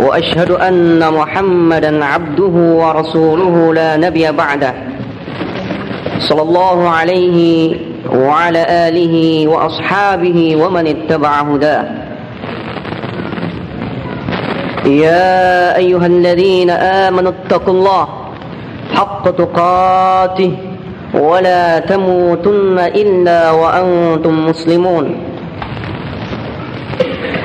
وأشهد أن محمدا عبده ورسوله لا نبي بعده. صلى الله عليه وعلى آله وأصحابه ومن اتبع هداه. يا أيها الذين آمنوا اتقوا الله حق تقاته ولا تموتن إلا وأنتم مسلمون.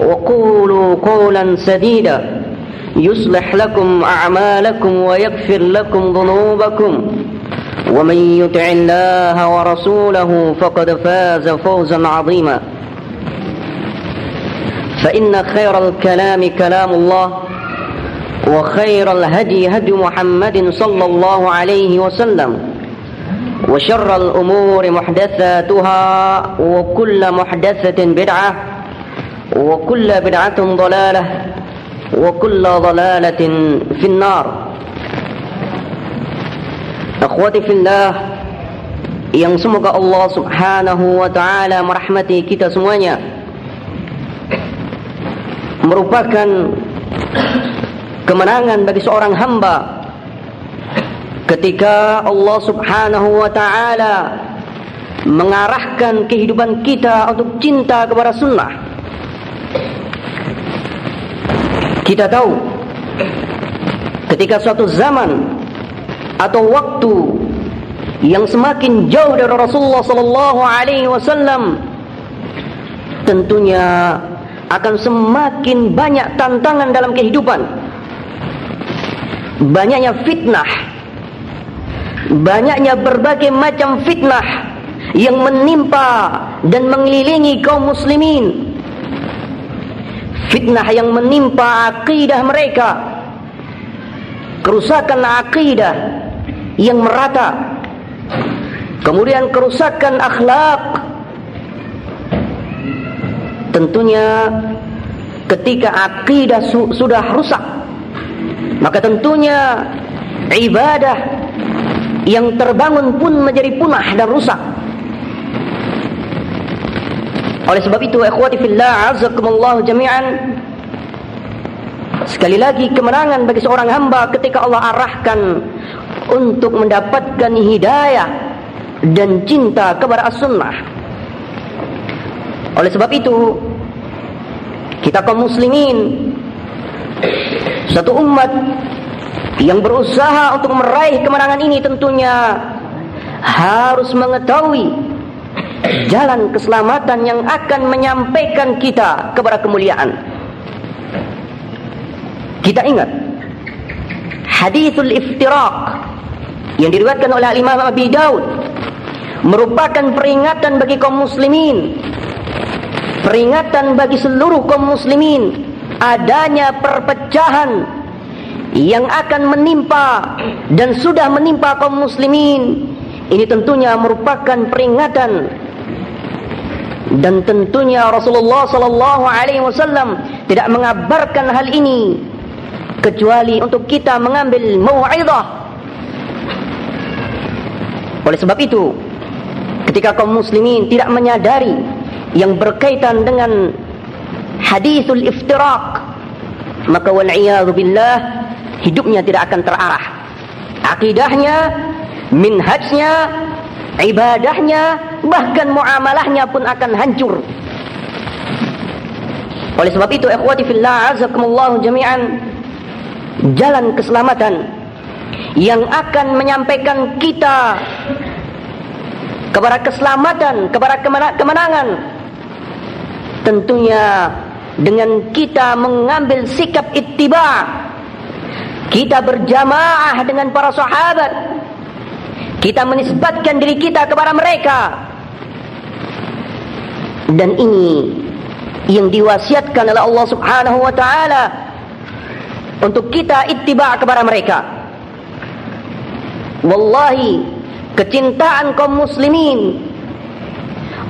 وقولوا قولا سديدا. يصلح لكم أعمالكم ويغفر لكم ذنوبكم. ومن يطع الله ورسوله فقد فاز فوزا عظيما. فإن خير الكلام كلام الله وخير الهدي هدي محمد صلى الله عليه وسلم. وشر الأمور محدثاتها وكل محدثة بدعة وكل بدعة ضلالة وكل ضلالة في النار Akhwati fillah yang semoga Allah Subhanahu wa taala merahmati kita semuanya merupakan kemenangan bagi seorang hamba ketika Allah Subhanahu wa taala mengarahkan kehidupan kita untuk cinta kepada sunnah. Kita tahu ketika suatu zaman atau waktu yang semakin jauh dari Rasulullah sallallahu alaihi wasallam tentunya akan semakin banyak tantangan dalam kehidupan. Banyaknya fitnah banyaknya berbagai macam fitnah yang menimpa dan mengelilingi kaum muslimin fitnah yang menimpa akidah mereka. Kerusakan akidah yang merata. Kemudian kerusakan akhlak. Tentunya ketika akidah su sudah rusak maka tentunya ibadah yang terbangun pun menjadi punah dan rusak oleh sebab itu ikhwati fillah azakumullah jami'an sekali lagi kemenangan bagi seorang hamba ketika Allah arahkan untuk mendapatkan hidayah dan cinta kepada as-sunnah. Oleh sebab itu, kita kaum muslimin satu umat yang berusaha untuk meraih kemenangan ini tentunya harus mengetahui jalan keselamatan yang akan menyampaikan kita kepada kemuliaan. Kita ingat hadithul iftiraq yang diriwayatkan oleh Imam Abi Daud merupakan peringatan bagi kaum muslimin peringatan bagi seluruh kaum muslimin adanya perpecahan yang akan menimpa dan sudah menimpa kaum muslimin ini tentunya merupakan peringatan dan tentunya Rasulullah sallallahu alaihi wasallam tidak mengabarkan hal ini kecuali untuk kita mengambil mau'izah oleh sebab itu, ketika kaum muslimin tidak menyadari yang berkaitan dengan hadisul iftiraq, maka wal billah hidupnya tidak akan terarah. Akidahnya, minhajnya, ibadahnya, bahkan muamalahnya pun akan hancur. Oleh sebab itu, ikhwati fillah azakumullah jami'an jalan keselamatan yang akan menyampaikan kita kepada keselamatan, kepada kemenangan. Tentunya dengan kita mengambil sikap ittiba. Kita berjamaah dengan para sahabat. Kita menisbatkan diri kita kepada mereka. Dan ini yang diwasiatkan oleh Allah Subhanahu wa taala untuk kita ittiba kepada mereka. Wallahi kecintaan kaum muslimin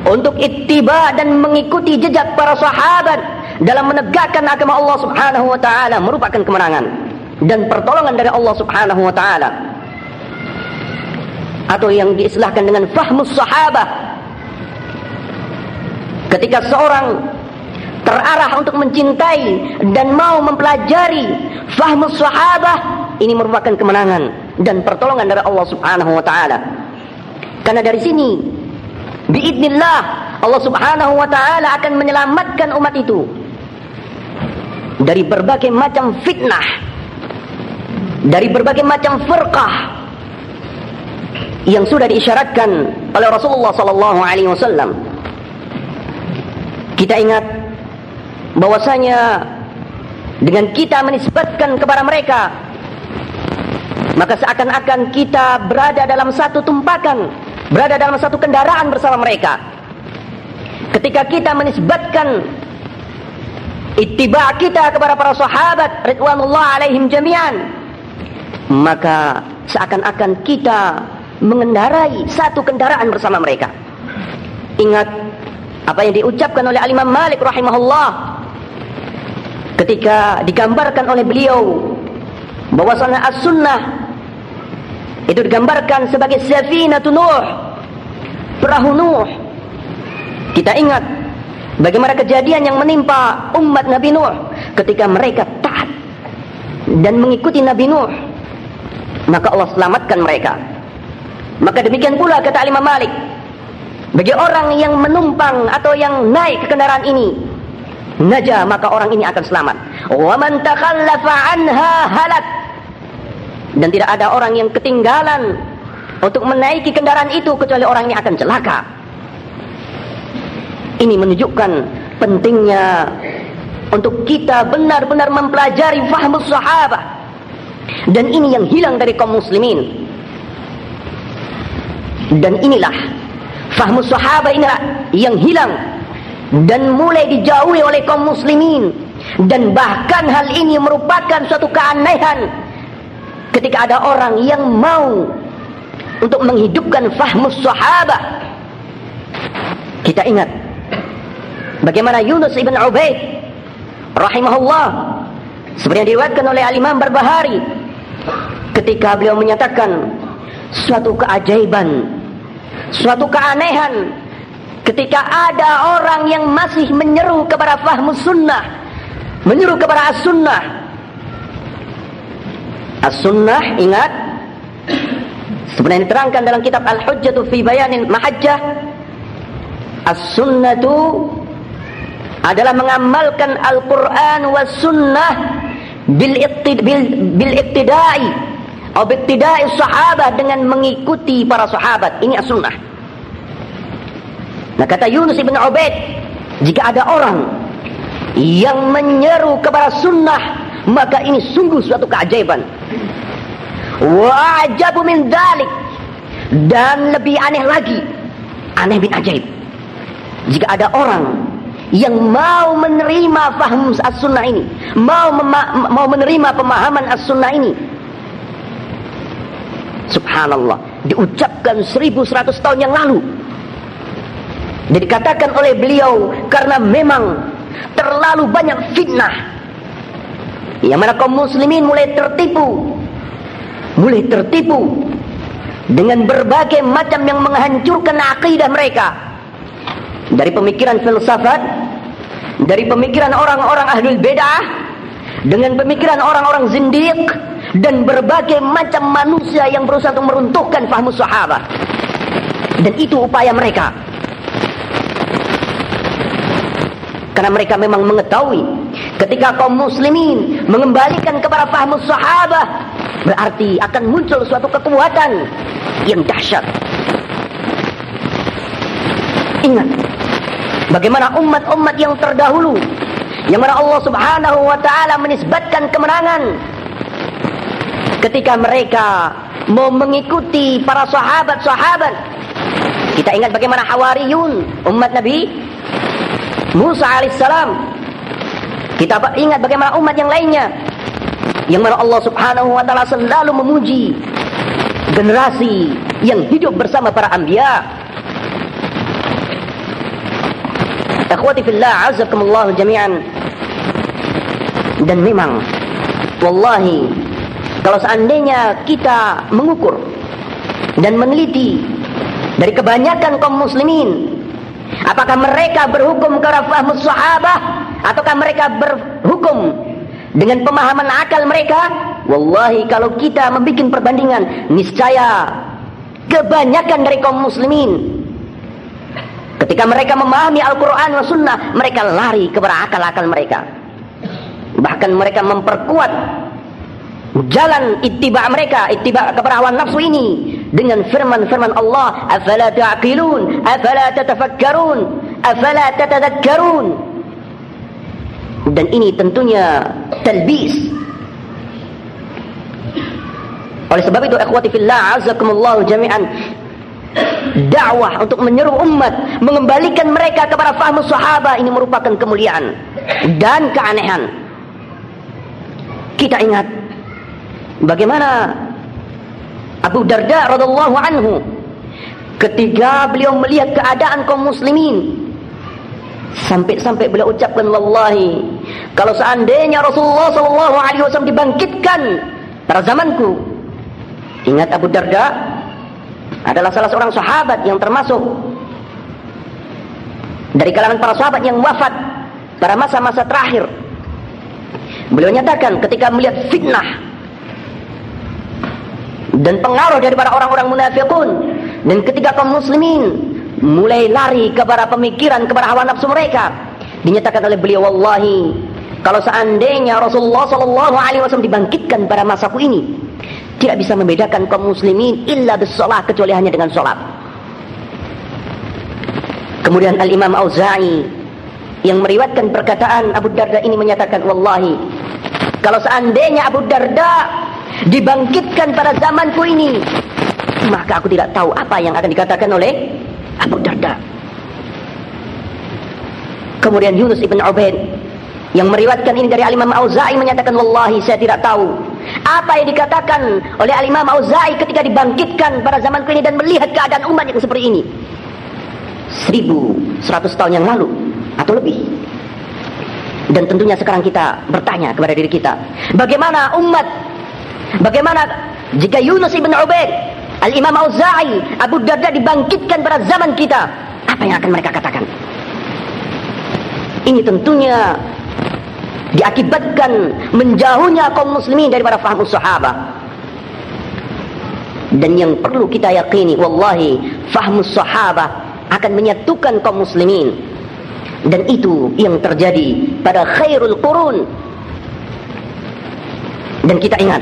untuk ittiba dan mengikuti jejak para sahabat dalam menegakkan agama Allah Subhanahu wa taala merupakan kemenangan dan pertolongan dari Allah Subhanahu wa taala atau yang diistilahkan dengan fahmus sahabah ketika seorang terarah untuk mencintai dan mau mempelajari fahmus sahabah ini merupakan kemenangan dan pertolongan dari Allah Subhanahu wa taala. Karena dari sini biidznillah Allah Subhanahu wa taala akan menyelamatkan umat itu dari berbagai macam fitnah, dari berbagai macam firqah yang sudah diisyaratkan oleh Rasulullah sallallahu alaihi wasallam. Kita ingat bahwasanya dengan kita menisbatkan kepada mereka maka seakan-akan kita berada dalam satu tumpakan, berada dalam satu kendaraan bersama mereka. Ketika kita menisbatkan ittiba kita kepada para sahabat ridwanullah alaihim jami'an, maka seakan-akan kita mengendarai satu kendaraan bersama mereka. Ingat apa yang diucapkan oleh Al-Imam Malik rahimahullah ketika digambarkan oleh beliau bahwasanya as-sunnah itu digambarkan sebagai safinatu Nuh. Perahu Nuh. Kita ingat bagaimana kejadian yang menimpa umat Nabi Nuh ketika mereka taat dan mengikuti Nabi Nuh. Maka Allah selamatkan mereka. Maka demikian pula kata Imam Malik, bagi orang yang menumpang atau yang naik ke kendaraan ini, naja maka orang ini akan selamat. Wa man anha halak dan tidak ada orang yang ketinggalan untuk menaiki kendaraan itu kecuali orang ini akan celaka. Ini menunjukkan pentingnya untuk kita benar-benar mempelajari fahmus sahabat. Dan ini yang hilang dari kaum muslimin. Dan inilah fahmus sahabat inilah yang hilang dan mulai dijauhi oleh kaum muslimin. Dan bahkan hal ini merupakan suatu keanehan ketika ada orang yang mau untuk menghidupkan fahmus sahabat kita ingat bagaimana Yunus ibn Ubaid rahimahullah seperti yang diriwayatkan oleh Al-Imam Barbahari ketika beliau menyatakan suatu keajaiban suatu keanehan ketika ada orang yang masih menyeru kepada fahmus sunnah menyeru kepada as-sunnah. As-sunnah ingat yang diterangkan dalam kitab Al-Hujjatu fi Bayanin Mahajjah. As-sunnatu adalah mengamalkan Al-Quran was sunnah bil iqtidai iqtidai sahabat dengan mengikuti para sahabat. Ini as-sunnah. Nah kata Yunus ibn Ubaid jika ada orang yang menyeru kepada sunnah maka ini sungguh suatu keajaiban. Wa ajabu min dalik dan lebih aneh lagi. Aneh bin ajaib. Jika ada orang yang mau menerima faham as-sunnah ini mau mau menerima pemahaman as-sunnah ini subhanallah. Diucapkan 1100 tahun yang lalu. Dan dikatakan oleh beliau karena memang terlalu banyak fitnah. Yang mana kaum muslimin mulai tertipu. Mulai tertipu dengan berbagai macam yang menghancurkan akidah mereka. Dari pemikiran filsafat dari pemikiran orang-orang ahlul bedah dengan pemikiran orang-orang zindiq dan berbagai macam manusia yang berusaha untuk meruntuhkan fahmu sahabat dan itu upaya mereka karena mereka memang mengetahui ketika kaum muslimin mengembalikan kepada fahmu sahabat berarti akan muncul suatu kekuatan yang dahsyat. Ingat bagaimana umat-umat yang terdahulu yang mana Allah Subhanahu wa taala menisbatkan kemenangan ketika mereka mau mengikuti para sahabat-sahabat. Kita ingat bagaimana Hawariyun umat Nabi Musa alaihissalam. Kita ingat bagaimana umat yang lainnya yang mana Allah Subhanahu wa taala selalu memuji generasi yang hidup bersama para anbiya. Akhwati fillah, azakumullah jami'an. Dan memang wallahi kalau seandainya kita mengukur dan meneliti dari kebanyakan kaum muslimin apakah mereka berhukum ke fahmus sahabah ataukah mereka berhukum dengan pemahaman akal mereka? Wallahi kalau kita membuat perbandingan niscaya kebanyakan dari kaum muslimin ketika mereka memahami Al-Quran dan Sunnah mereka lari kepada akal-akal mereka. Bahkan mereka memperkuat jalan ittiba mereka ittiba kepada hawa nafsu ini dengan firman-firman Allah afala ta'qilun? Afala tatafakkarun? Afala tatadhakkarun? Dan ini tentunya talbis. Oleh sebab itu ikhwati fillah azakumullah jami'an dakwah untuk menyeru umat mengembalikan mereka kepada fahmu sahabat ini merupakan kemuliaan dan keanehan. Kita ingat Bagaimana Abu Darda radhiallahu anhu ketika beliau melihat keadaan kaum muslimin? Sampai-sampai beliau ucapkan wallahi kalau seandainya Rasulullah sallallahu alaihi wasallam dibangkitkan pada zamanku. Ingat Abu Darda adalah salah seorang sahabat yang termasuk dari kalangan para sahabat yang wafat pada masa-masa terakhir. Beliau nyatakan ketika melihat fitnah dan pengaruh daripada orang-orang munafikun dan ketika kaum muslimin mulai lari kepada pemikiran kepada hawa nafsu mereka. Dinyatakan oleh beliau wallahi kalau seandainya Rasulullah sallallahu alaihi wasallam dibangkitkan pada masaku ini tidak bisa membedakan kaum muslimin illa bisalah kecuali hanya dengan salat. Kemudian al-Imam Auza'i yang meriwayatkan perkataan Abu Darda ini menyatakan wallahi kalau seandainya Abu Darda dibangkitkan pada zamanku ini. Maka aku tidak tahu apa yang akan dikatakan oleh Abu Darda. Kemudian Yunus ibn Ubaid yang meriwayatkan ini dari Al-Imam Auza'i menyatakan wallahi saya tidak tahu apa yang dikatakan oleh Al-Imam Auza'i ketika dibangkitkan pada zamanku ini dan melihat keadaan umat yang seperti ini. 1100 tahun yang lalu atau lebih. Dan tentunya sekarang kita bertanya kepada diri kita bagaimana umat Bagaimana jika Yunus ibn Ubaid, Al-Imam Auza'i, Abu Darda dibangkitkan pada zaman kita, apa yang akan mereka katakan? Ini tentunya diakibatkan menjauhnya kaum muslimin daripada faham sahabat. Dan yang perlu kita yakini, wallahi, fahmu sahabat akan menyatukan kaum muslimin. Dan itu yang terjadi pada khairul qurun. Dan kita ingat,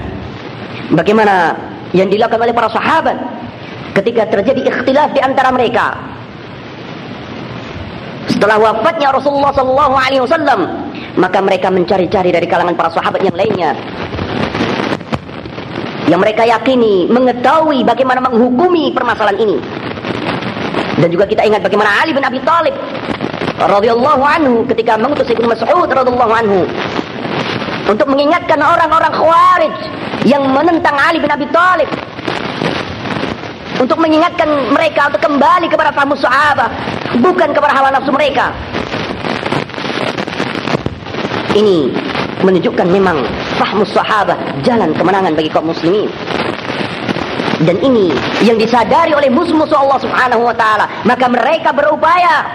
Bagaimana yang dilakukan oleh para sahabat ketika terjadi ikhtilaf di antara mereka. Setelah wafatnya Rasulullah sallallahu alaihi wasallam, maka mereka mencari-cari dari kalangan para sahabat yang lainnya yang mereka yakini mengetahui bagaimana menghukumi permasalahan ini. Dan juga kita ingat bagaimana Ali bin Abi Thalib radhiyallahu anhu ketika mengutus Ibnu Mas'ud radhiyallahu anhu untuk mengingatkan orang-orang Khawarij yang menentang Ali bin Abi Thalib. Untuk mengingatkan mereka untuk kembali kepada fahmu sahabat bukan kepada hawa nafsu mereka. Ini menunjukkan memang fahmu sahabat jalan kemenangan bagi kaum muslimin. Dan ini yang disadari oleh musuh-musuh Allah Subhanahu wa taala. Maka mereka berupaya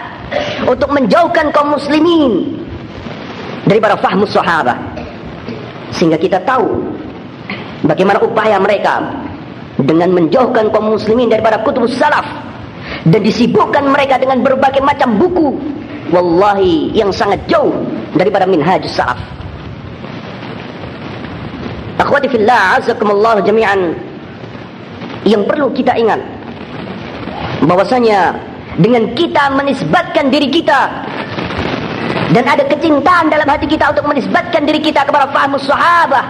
untuk menjauhkan kaum muslimin daripada fahmu sahabat sehingga kita tahu Bagaimana upaya mereka dengan menjauhkan kaum muslimin daripada kutub salaf dan disibukkan mereka dengan berbagai macam buku wallahi yang sangat jauh daripada minhaj salaf. Akhwati fillah azakumullah jami'an. Yang perlu kita ingat bahwasanya dengan kita menisbatkan diri kita dan ada kecintaan dalam hati kita untuk menisbatkan diri kita kepada fahmu sahabat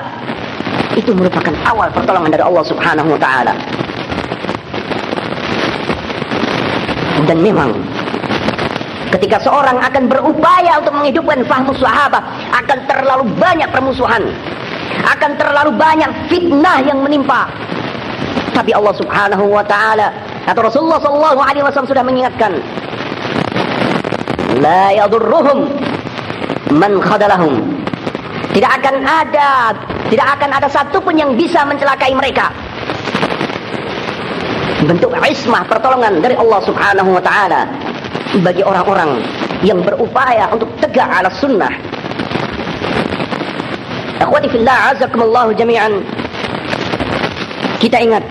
itu merupakan awal pertolongan dari Allah Subhanahu wa taala. Dan memang ketika seorang akan berupaya untuk menghidupkan fahmu sahabat akan terlalu banyak permusuhan, akan terlalu banyak fitnah yang menimpa. Tapi Allah Subhanahu wa taala atau Rasulullah sallallahu alaihi wasallam sudah mengingatkan la yadurruhum man khadalahum. Tidak akan ada tidak akan ada satupun yang bisa mencelakai mereka. Bentuk ismah pertolongan dari Allah subhanahu wa ta'ala bagi orang-orang yang berupaya untuk tegak ala sunnah. Akhwati fillah azakumullahu jami'an. Kita ingat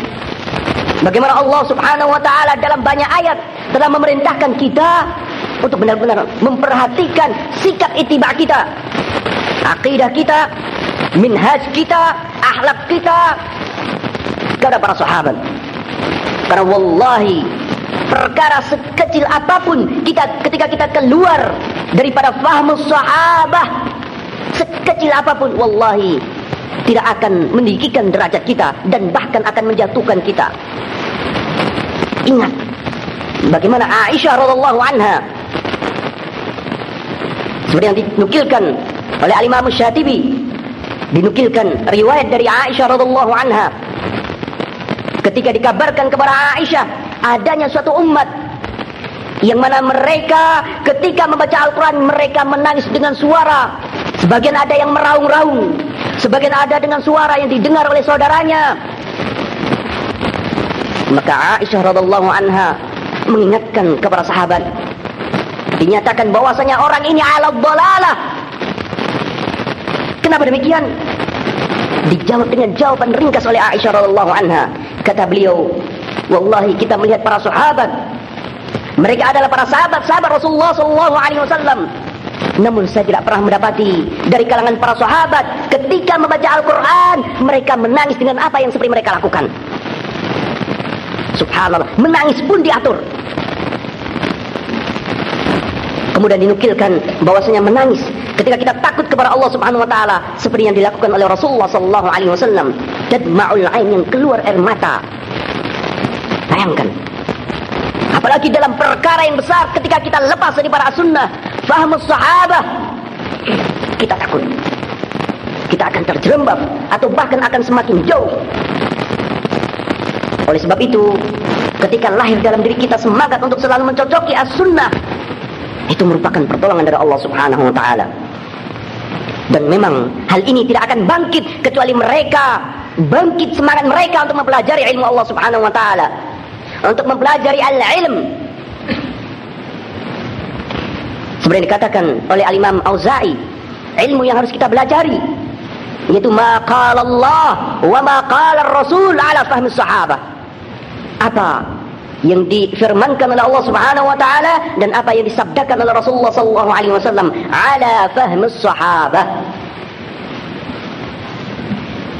bagaimana Allah subhanahu wa ta'ala dalam banyak ayat telah memerintahkan kita untuk benar-benar memperhatikan sikap itiba kita akidah kita minhaj kita akhlak kita kepada para sahabat. Karena wallahi perkara sekecil apa pun kita ketika kita keluar daripada fahmu sahabah sekecil apa pun wallahi tidak akan meninggikan derajat kita dan bahkan akan menjatuhkan kita. Ingat bagaimana Aisyah radhiallahu anha seperti yang dinukilkan oleh Al-Imam Syatibi dinukilkan riwayat dari Aisyah radhiallahu anha. Ketika dikabarkan kepada Aisyah adanya suatu umat yang mana mereka ketika membaca Al-Quran mereka menangis dengan suara. Sebagian ada yang meraung-raung sebagian ada dengan suara yang didengar oleh saudaranya. Maka Aisyah radhiallahu anha mengingatkan kepada sahabat dinyatakan bahwasanya orang ini ala dalalah. Kenapa demikian? Dijawab dengan jawaban ringkas oleh Aisyah radhiallahu anha. Kata beliau wallahi kita melihat para sahabat. Mereka adalah para sahabat-sahabat Rasulullah sallallahu alaihi wasallam. Namun saya tidak pernah mendapati dari kalangan para sahabat ketika membaca Al-Quran mereka menangis dengan apa yang seperti mereka lakukan. Subhanallah menangis pun diatur kemudian dinukilkan bahwasanya menangis ketika kita takut kepada Allah Subhanahu wa taala seperti yang dilakukan oleh Rasulullah sallallahu alaihi wasallam. Tadma'ul ain yang keluar air mata. Bayangkan. Apalagi dalam perkara yang besar ketika kita lepas dari para sunnah faham sahabat kita takut. Kita akan terjerembab atau bahkan akan semakin jauh. Oleh sebab itu ketika lahir dalam diri kita semangat untuk selalu mencocoki as-sunnah itu merupakan pertolongan dari Allah Subhanahu wa taala. Dan memang hal ini tidak akan bangkit kecuali mereka bangkit semangat mereka untuk mempelajari ilmu Allah Subhanahu wa taala. Untuk mempelajari al-ilm. Seperti dikatakan oleh Al-Imam Auza'i, ilmu yang harus kita pelajari yaitu ma qala Allah wa ma qala Rasul ala fahmi sahabah. Apa yang difirmankan oleh Allah Subhanahu wa taala dan apa yang disabdakan oleh Rasulullah sallallahu alaihi wasallam ala fahm sahabah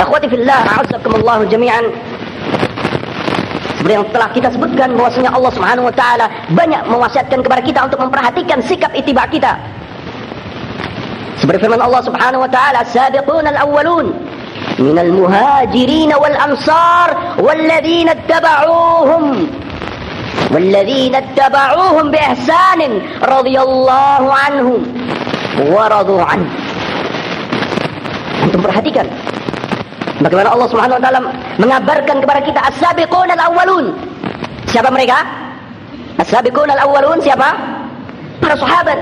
Akhwati fillah, a'azzakumullah jami'an. Seperti yang telah kita sebutkan bahwasanya Allah Subhanahu wa taala banyak mewasiatkan kepada kita untuk memperhatikan sikap ittiba kita. Seperti firman Allah Subhanahu wa taala, "As-sabiqun al-awwalun minal muhajirin wal ansar wal ladzina ittaba'uuhum والذين اتبعوهم بإحسان رضي الله عنهم ورضوا عنه Antum perhatikan bagaimana Allah Subhanahu wa taala mengabarkan kepada kita as-sabiqun al-awwalun. Siapa mereka? As-sabiqun al-awwalun siapa? Para sahabat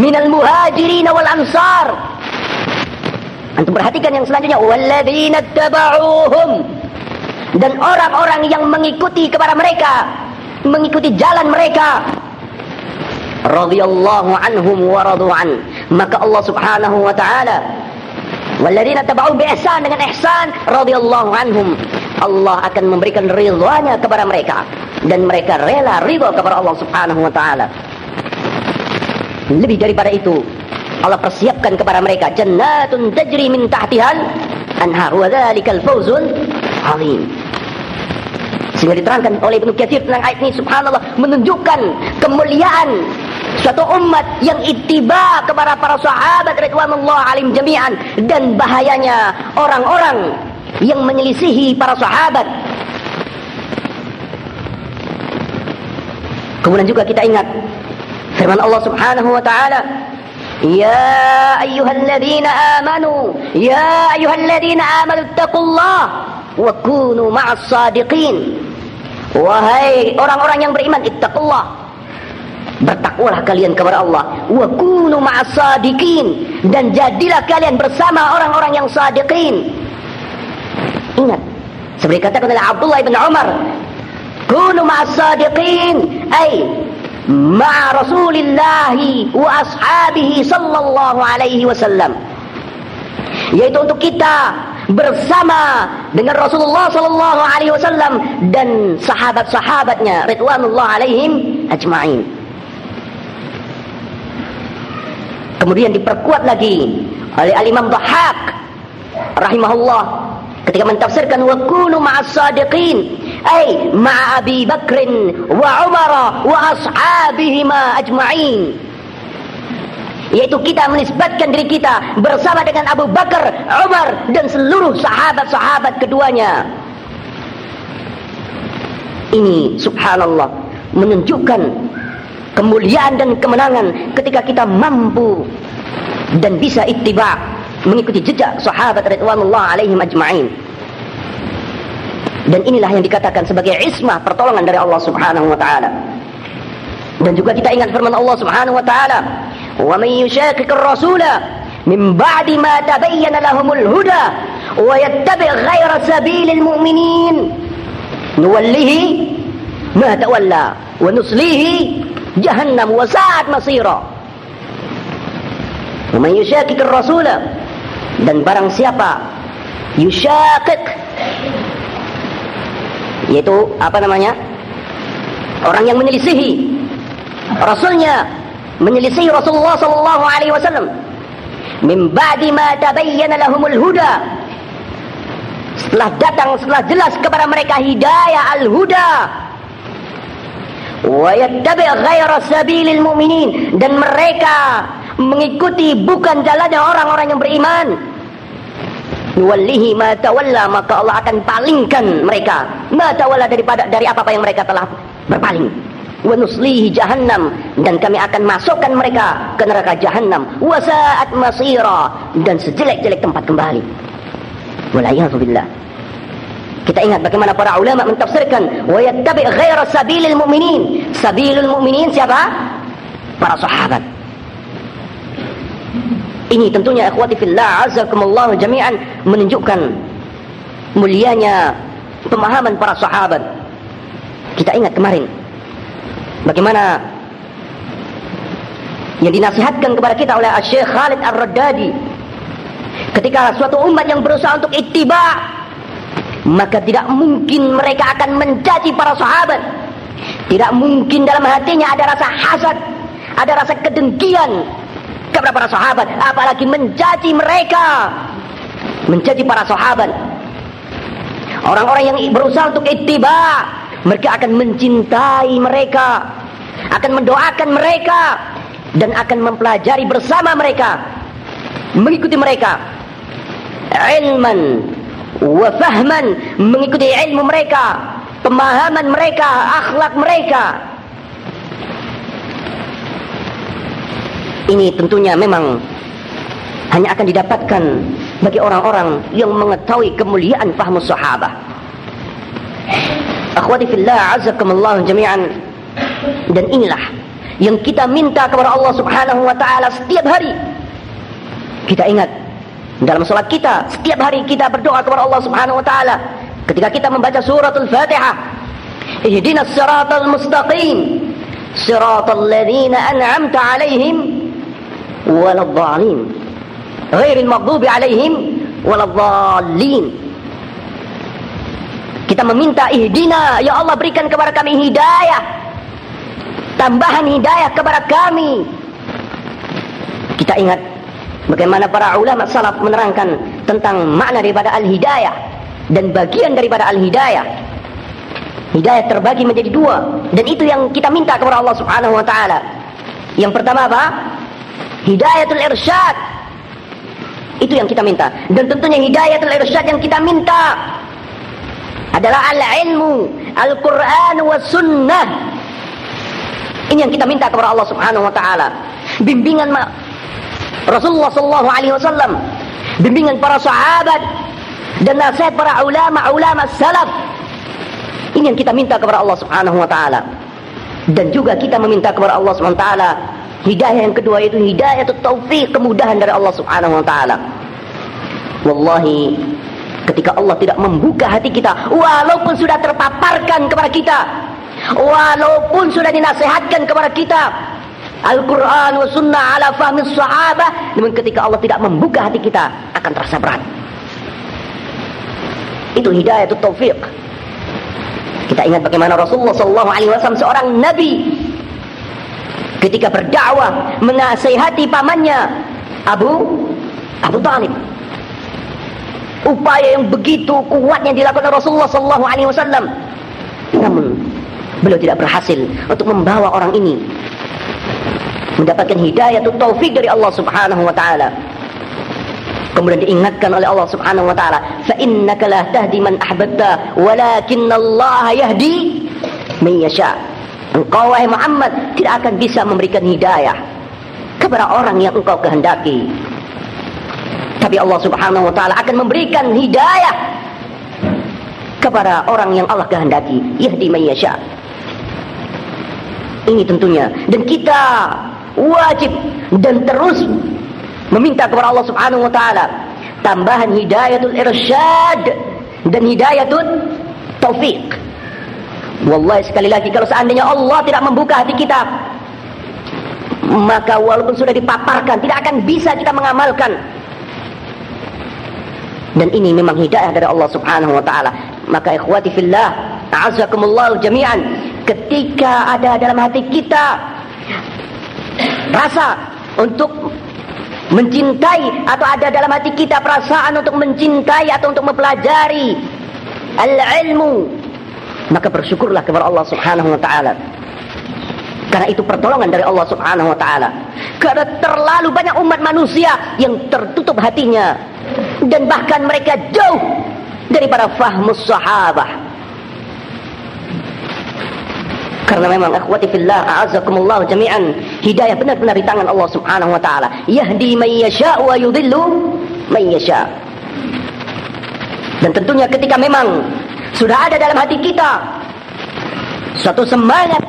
minal muhajirin wal ansar. Antum perhatikan yang selanjutnya walladzina tabauhum dan orang-orang yang mengikuti kepada mereka mengikuti jalan mereka. Radhiyallahu anhum wa radu'an maka Allah Subhanahu wa taala walladzina tabau bi ihsan dengan ihsan radhiyallahu anhum Allah akan memberikan ridhonya kepada mereka. Dan mereka rela ridho kepada Allah Subhanahu wa taala. Lebih daripada itu Allah persiapkan kepada mereka jannatun tajri min tahtihal anhar wa dzalikal fawzul. Sehingga diterangkan oleh Ibnu Katsir tentang ayat ini subhanallah menunjukkan kemuliaan suatu umat yang ittiba kepada para sahabat radhiyallahu alim jami'an dan bahayanya orang-orang yang menyelisihi para sahabat. Kemudian juga kita ingat firman Allah Subhanahu wa taala يا أيها الذين آمنوا يا أيها الذين آمنوا اتقوا الله وكونوا مع الصادقين Wahai orang-orang yang beriman ittaqullah. Bertakwalah kalian kepada Allah. Wa kunu ma'as sadiqin. Dan jadilah kalian bersama orang-orang yang sadiqin. Ingat Seperti katakan oleh Abdullah bin Umar Kunu ma'as sadiqin. Ay ma'a Rasulillahi wa ashabihi sallallahu alaihi wasallam. Yaitu untuk kita bersama dengan Rasulullah sallallahu alaihi wasallam dan sahabat-sahabatnya ridwanullah alaihim ajmain. Kemudian diperkuat lagi oleh al-Imam Dhahhak rahimahullah ketika mentafsirkan wa kunu ma'as sadiqin ay ma'a Abi Bakr wa Umar wa ashabihima ajma'in yaitu kita menisbatkan diri kita bersama dengan Abu Bakar, Umar dan seluruh sahabat-sahabat keduanya. Ini subhanallah menunjukkan kemuliaan dan kemenangan ketika kita mampu dan bisa ittiba mengikuti jejak sahabat radhiyallahu alaihim ajma'in. Dan inilah yang dikatakan sebagai ismah pertolongan dari Allah Subhanahu wa taala. Dan juga kita ingat firman Allah Subhanahu wa taala, "Wa may yushaqiqir rasula min ba'di ma tabayyana lahumul huda wa yattabi' ghayra sabilil mu'minin nuwallihi ma tawalla wa nuslihi jahannam wa sa'at masira." Wa may yushaqiqir rasula dan barang siapa yushaqiq yaitu apa namanya orang yang menyelisihi rasulnya menyelisihi Rasulullah sallallahu alaihi wasallam. Min ba'di ma tabayyana lahumul huda. Setelah datang setelah jelas kepada mereka hidayah al-huda. Wa yattabi' ghayra sabilil mu'minin. Dan mereka mengikuti bukan jalannya orang-orang yang beriman. Nuwallihi ma tawalla maka Allah akan palingkan mereka. Ma tawalla daripada dari apa-apa yang mereka telah berpaling wa nuslihi jahannam. Dan kami akan masukkan mereka ke neraka jahannam. Wa sa'at masira. Dan sejelek-jelek tempat kembali. Billah kita ingat bagaimana para ulama mentafsirkan wa yattabi ghaira sabilil mu'minin. Sabilul mu'minin siapa? Para sahabat. Ini tentunya ikhwati fillah azakumullah jami'an menunjukkan mulianya pemahaman para sahabat. Kita ingat kemarin bagaimana? Yang dinasihatkan kepada kita oleh Syekh Khalid Ar-Raddadi. Ketika suatu umat yang berusaha untuk ittiba maka tidak mungkin mereka akan mencaci para sahabat. Tidak mungkin dalam hatinya ada rasa hasad ada rasa kedengkian kepada para sahabat. Apalagi mencaci mereka mencaci para sahabat. Orang-orang yang berusaha untuk ittiba mereka akan mencintai mereka akan mendoakan mereka dan akan mempelajari bersama mereka mengikuti mereka ilman wa fahman mengikuti ilmu mereka pemahaman mereka akhlak mereka ini tentunya memang hanya akan didapatkan bagi orang-orang yang mengetahui kemuliaan fahmu sahabah. Akhwati fillah azakumullah jami'an dan inilah yang kita minta kepada Allah Subhanahu wa taala setiap hari. Kita ingat dalam salat kita, setiap hari kita berdoa kepada Allah Subhanahu wa taala ketika kita membaca suratul Fatihah. Ihdinas siratal mustaqim. Siratal ladzina an'amta 'alaihim ولا الضالين غير المغضوب عليهم ولا الضالين kita meminta ihdina ya Allah berikan kepada kami hidayah tambahan hidayah kepada kami kita ingat bagaimana para ulama salaf menerangkan tentang makna daripada al-hidayah dan bagian daripada al-hidayah. Hidayah terbagi menjadi dua dan itu yang kita minta kepada Allah Subhanahu wa taala. Yang pertama apa? Hidayatul irsyad. Itu yang kita minta. Dan tentunya hidayatul irsyad yang kita minta adalah al-ilmu, al-Qur'an wa sunnah. Ini yang kita minta kepada Allah Subhanahu wa taala. Bimbingan Rasulullah sallallahu alaihi wasallam, bimbingan para sahabat dan nasihat para ulama-ulama salaf ini yang kita minta kepada Allah Subhanahu wa taala. Dan juga kita meminta kepada Allah Subhanahu wa taala hidayah yang kedua itu hidayah taufik, kemudahan dari Allah Subhanahu wa taala. Wallahi ketika Allah tidak membuka hati kita walaupun sudah terpaparkan kepada kita walaupun sudah dinasihatkan kepada kita Al-Quran wa sunnah ala fahmi sahabah namun ketika Allah tidak membuka hati kita akan terasa berat itu hidayah itu taufik kita ingat bagaimana Rasulullah wasallam seorang nabi ketika berdakwah menasihati pamannya Abu Abu Talib. Upaya yang begitu kuatnya dilakukan Rasulullah sallallahu alaihi wasallam. Namun beliau tidak berhasil untuk membawa orang ini mendapatkan hidayah atau taufik dari Allah Subhanahu wa taala. Kemudian diingatkan oleh Allah Subhanahu wa taala, "Fa innaka la tahdi man ahbabta, walakin Allah yahdi man yasha." Engkau wahai Muhammad tidak akan bisa memberikan hidayah kepada orang yang engkau kehendaki. Tapi Allah Subhanahu wa taala akan memberikan hidayah kepada orang yang Allah kehendaki, yahdi man yasha. Ini tentunya dan kita wajib dan terus meminta kepada Allah Subhanahu wa taala tambahan hidayatul irsyad dan hidayatul taufik. Wallahi sekali lagi kalau seandainya Allah tidak membuka hati kita maka walaupun sudah dipaparkan tidak akan bisa kita mengamalkan. Dan ini memang hidayah dari Allah Subhanahu wa taala. Maka ikhwati fillah, a'azzakumullah jami'an, ketika ada dalam hati kita rasa untuk mencintai atau ada dalam hati kita perasaan untuk mencintai atau untuk mempelajari al-ilmu maka bersyukurlah kepada Allah Subhanahu wa taala. Karena itu pertolongan dari Allah Subhanahu wa taala. Karena terlalu banyak umat manusia yang tertutup hatinya dan bahkan mereka jauh daripada fahmus sahabah Karena memang akhwati fillah a'azzakumullah jami'an hidayah benar-benar di tangan Allah Subhanahu wa taala. Yahdi man yasha wa yudhillu man yasha. Dan tentunya ketika memang sudah ada dalam hati kita suatu semangat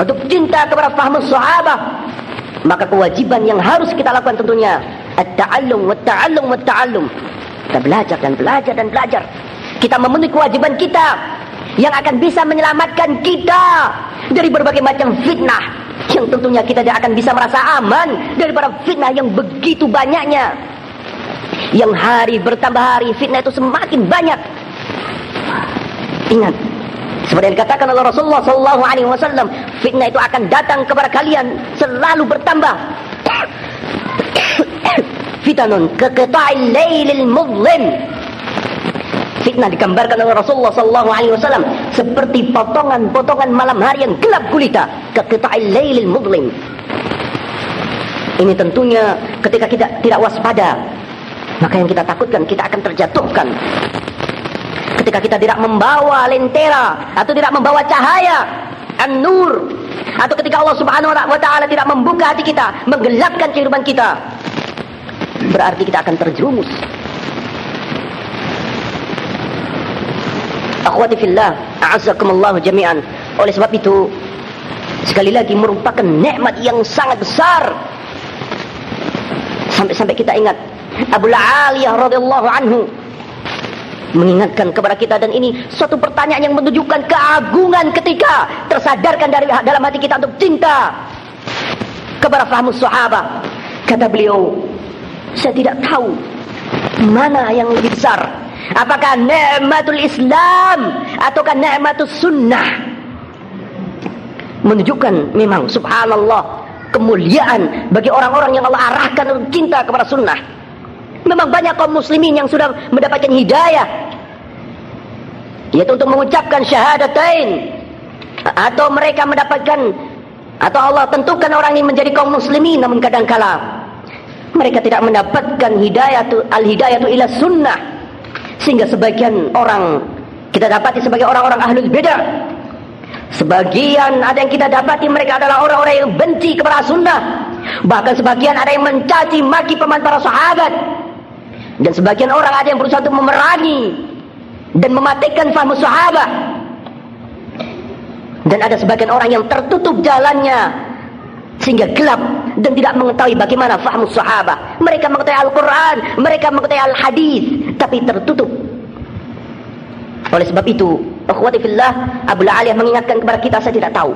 untuk cinta kepada faham sahabat maka kewajiban yang harus kita lakukan tentunya at-ta'allum wa ta'allum wa ta'allum kita belajar dan belajar dan belajar. Kita memenuhi kewajiban kita yang akan bisa menyelamatkan kita dari berbagai macam fitnah yang tentunya kita tidak akan bisa merasa aman daripada fitnah yang begitu banyaknya. Yang hari bertambah hari fitnah itu semakin banyak. Ingat seperti yang dikatakan oleh Rasulullah wasallam fitnah itu akan datang kepada kalian selalu bertambah fitanun kaqita'il lailil mudlim fitnah digambarkan oleh Rasulullah sallallahu alaihi wasallam seperti potongan-potongan malam hari yang gelap gulita kaqita'il lailil mudlim. Ini tentunya ketika kita tidak waspada maka yang kita takutkan kita akan terjatuhkan. Ketika kita tidak membawa lentera atau tidak membawa cahaya an-nur atau ketika Allah Subhanahu wa taala tidak membuka hati kita, menggelapkan kehidupan kita, berarti kita akan terjerumus Akhwati fillah, a'azzakumullah jami'an. Oleh sebab itu, sekali lagi merupakan nikmat yang sangat besar. Sampai-sampai kita ingat Abu Aliyah radhiyallahu anhu mengingatkan kepada kita dan ini suatu pertanyaan yang menunjukkan keagungan ketika tersadarkan dari dalam hati kita untuk cinta kepada fahmus sahabat. Kata beliau, saya tidak tahu mana yang lebih besar Apakah nikmatul Islam ataukah nikmatul sunnah? Menunjukkan memang subhanallah kemuliaan bagi orang-orang yang Allah arahkan untuk cinta kepada sunnah. Memang banyak kaum muslimin yang sudah mendapatkan hidayah. Yaitu untuk mengucapkan syahadatain. Atau mereka mendapatkan atau Allah tentukan orang ini menjadi kaum muslimin namun kadangkala mereka tidak mendapatkan hidayah al-hidayah ila sunnah. Sehingga sebagian orang kita dapati sebagai orang-orang ahlul bidah. Sebagian ada yang kita dapati mereka adalah orang-orang yang benci kepada sunnah. Bahkan sebagian ada yang mencaci maki pemain para sahabat. Dan sebagian orang ada yang berusaha untuk memerangi dan mematikan fahmu sahabat. Dan ada sebagian orang yang tertutup jalannya sehingga gelap dan tidak mengetahui bagaimana fahmu sahabat. Mereka mengetahui Al-Quran, mereka mengetahui Al-Hadis, tapi tertutup. Oleh sebab itu, akhwati fillah, Abu mengingatkan kepada kita, saya tidak tahu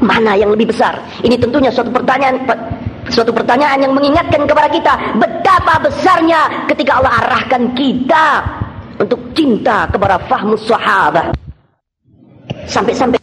mana yang lebih besar. Ini tentunya suatu pertanyaan suatu pertanyaan yang mengingatkan kepada kita betapa besarnya ketika Allah arahkan kita untuk cinta kepada fahmu sahabat. Sampai-sampai